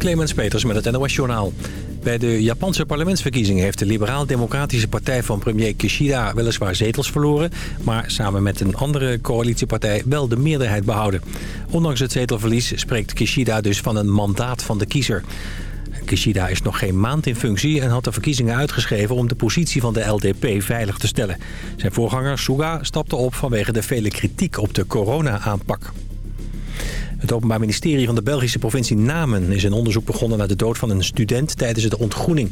Clemens Peters met het NOS Journaal. Bij de Japanse parlementsverkiezingen heeft de liberaal-democratische partij van premier Kishida weliswaar zetels verloren... maar samen met een andere coalitiepartij wel de meerderheid behouden. Ondanks het zetelverlies spreekt Kishida dus van een mandaat van de kiezer. Kishida is nog geen maand in functie en had de verkiezingen uitgeschreven om de positie van de LDP veilig te stellen. Zijn voorganger Suga stapte op vanwege de vele kritiek op de corona-aanpak. Het Openbaar Ministerie van de Belgische provincie Namen is een onderzoek begonnen naar de dood van een student tijdens de ontgroening.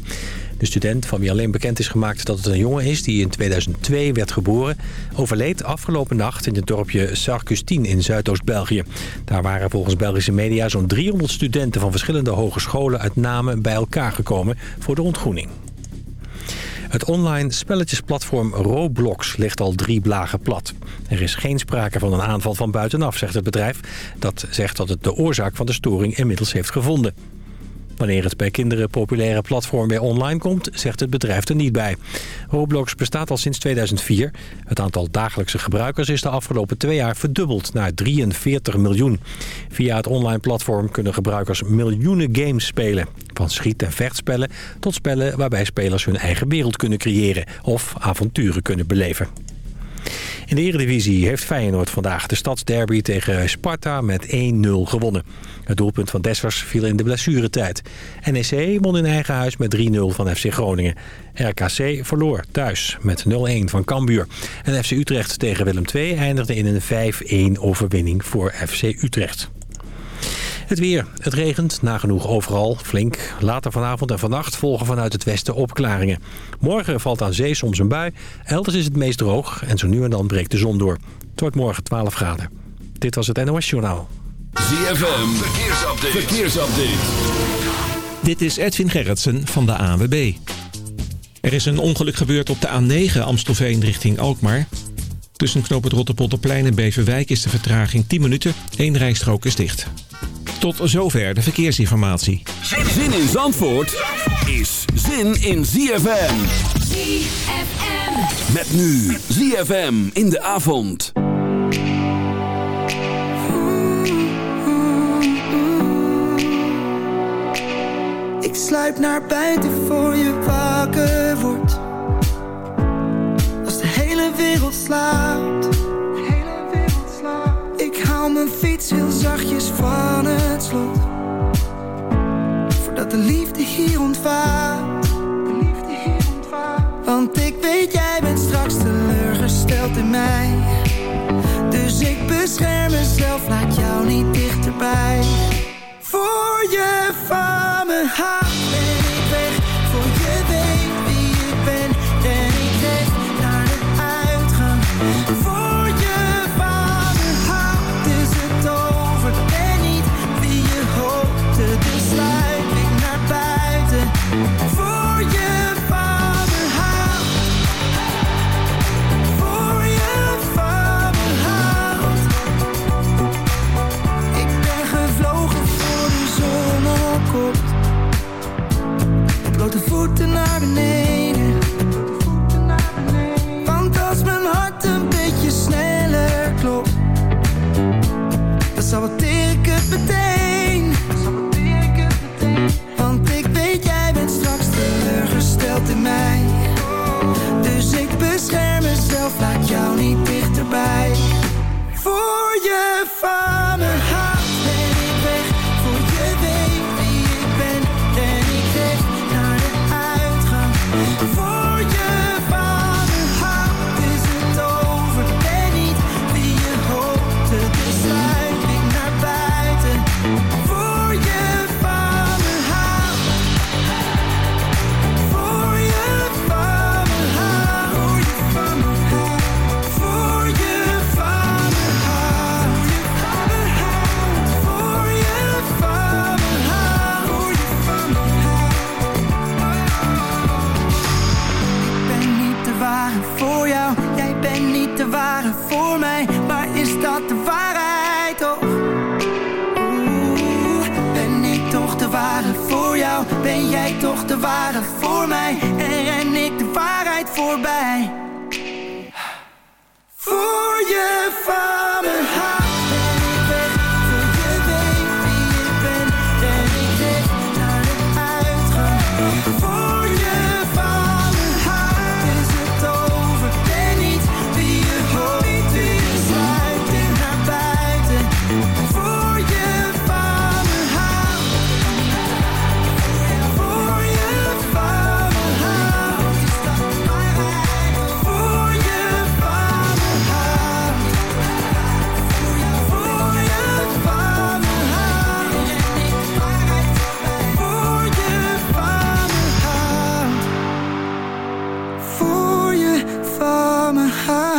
De student, van wie alleen bekend is gemaakt dat het een jongen is die in 2002 werd geboren, overleed afgelopen nacht in het dorpje Sarcustine in Zuidoost-België. Daar waren volgens Belgische media zo'n 300 studenten van verschillende hogescholen uit Namen bij elkaar gekomen voor de ontgroening. Het online spelletjesplatform Roblox ligt al drie blagen plat. Er is geen sprake van een aanval van buitenaf, zegt het bedrijf. Dat zegt dat het de oorzaak van de storing inmiddels heeft gevonden. Wanneer het bij kinderen populaire platform weer online komt, zegt het bedrijf er niet bij. Roblox bestaat al sinds 2004. Het aantal dagelijkse gebruikers is de afgelopen twee jaar verdubbeld naar 43 miljoen. Via het online platform kunnen gebruikers miljoenen games spelen. Van schiet- en vechtspellen tot spellen waarbij spelers hun eigen wereld kunnen creëren of avonturen kunnen beleven. In de Eredivisie heeft Feyenoord vandaag de stadsderby tegen Sparta met 1-0 gewonnen. Het doelpunt van Dessers viel in de blessuretijd. NEC won in eigen huis met 3-0 van FC Groningen. RKC verloor thuis met 0-1 van Cambuur. En FC Utrecht tegen Willem II eindigde in een 5-1 overwinning voor FC Utrecht. Het weer. Het regent, nagenoeg overal, flink. Later vanavond en vannacht volgen vanuit het westen opklaringen. Morgen valt aan zee soms een bui. Elders is het meest droog en zo nu en dan breekt de zon door. Het wordt morgen 12 graden. Dit was het NOS Journaal. ZFM, verkeersupdate. verkeersupdate. Dit is Edwin Gerritsen van de AWB. Er is een ongeluk gebeurd op de A9 Amstelveen richting Alkmaar. Tussen knoop het Rotterpolderplein en Beverwijk is de vertraging 10 minuten. Eén rijstrook is dicht. Tot zover de verkeersinformatie. Zin in Zandvoort is zin in ZFM. ZFM. Met nu ZFM in de avond. Ik sluip naar buiten voor je wakker wordt. Als de hele wereld slaapt. Fiets heel zachtjes van het slot. Voordat de liefde hier ontvaart. Want ik weet jij bent straks teleurgesteld in mij. Dus ik bescherm mezelf, laat jou niet dichterbij. Voor je van me voeten naar high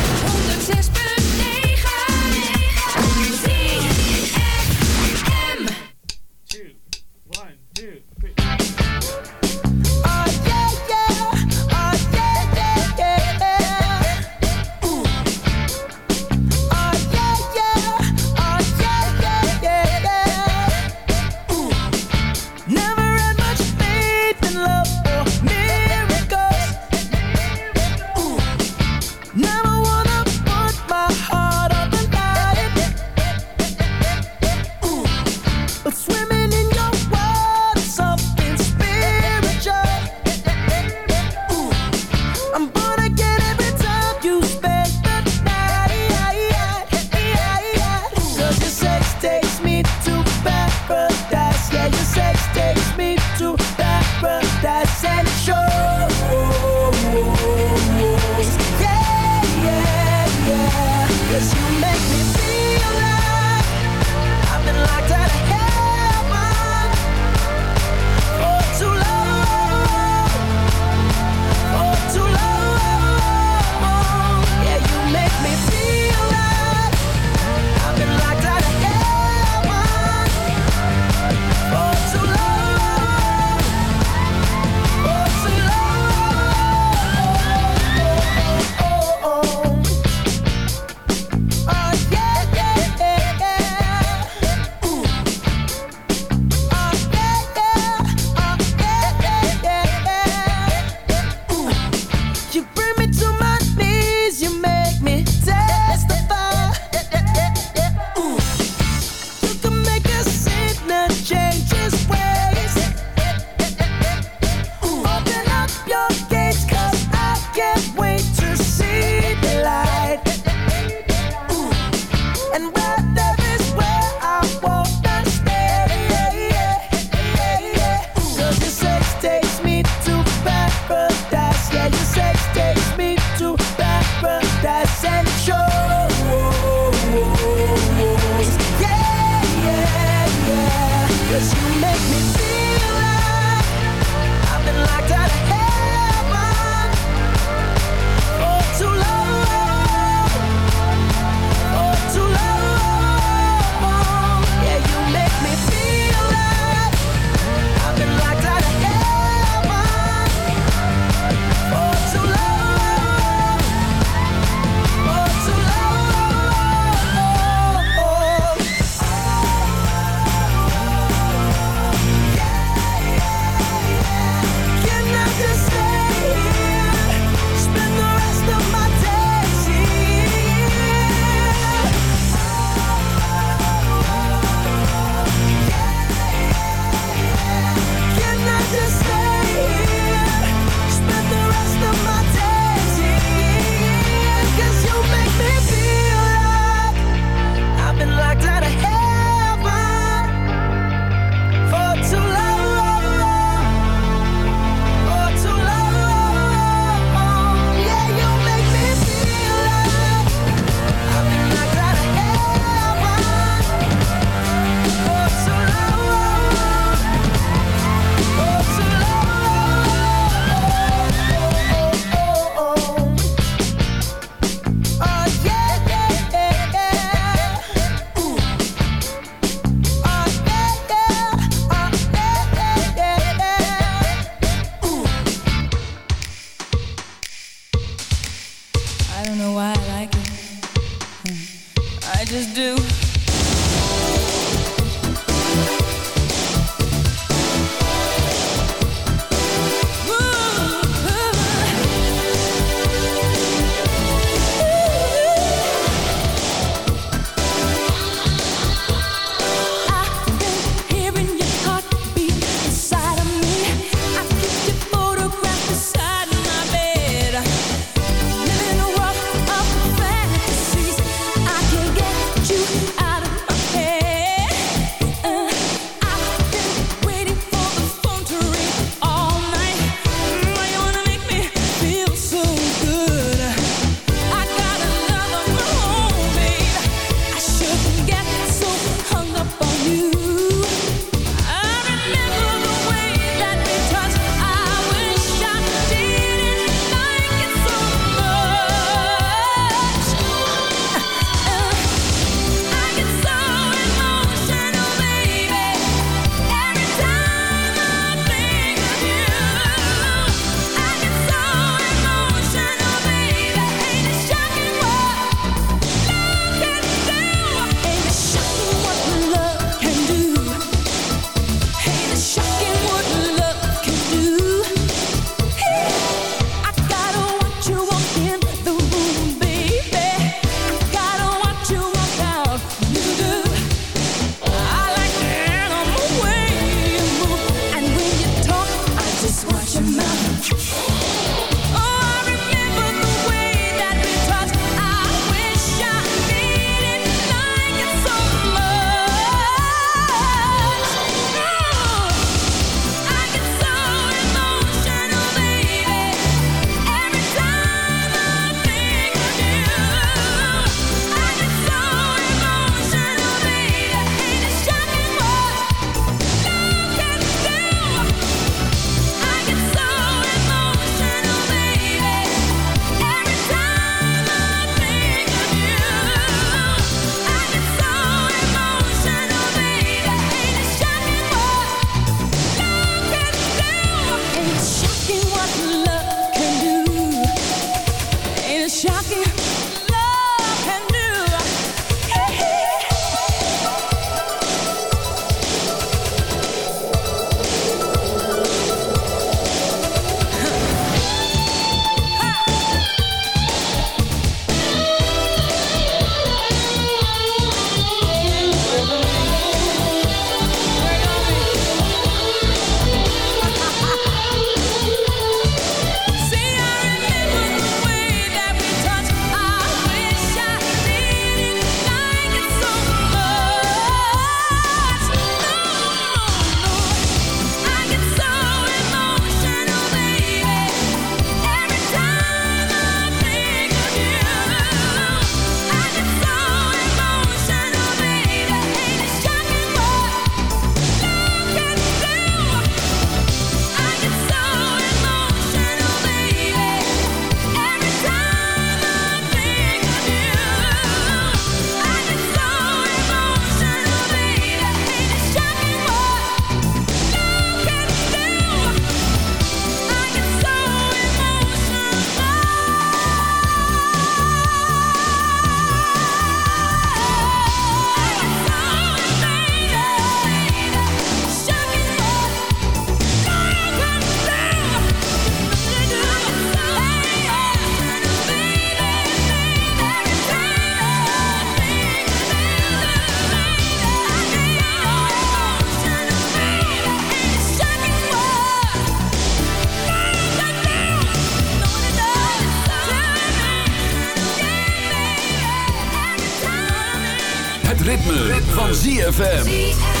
Ritme, van ZFM.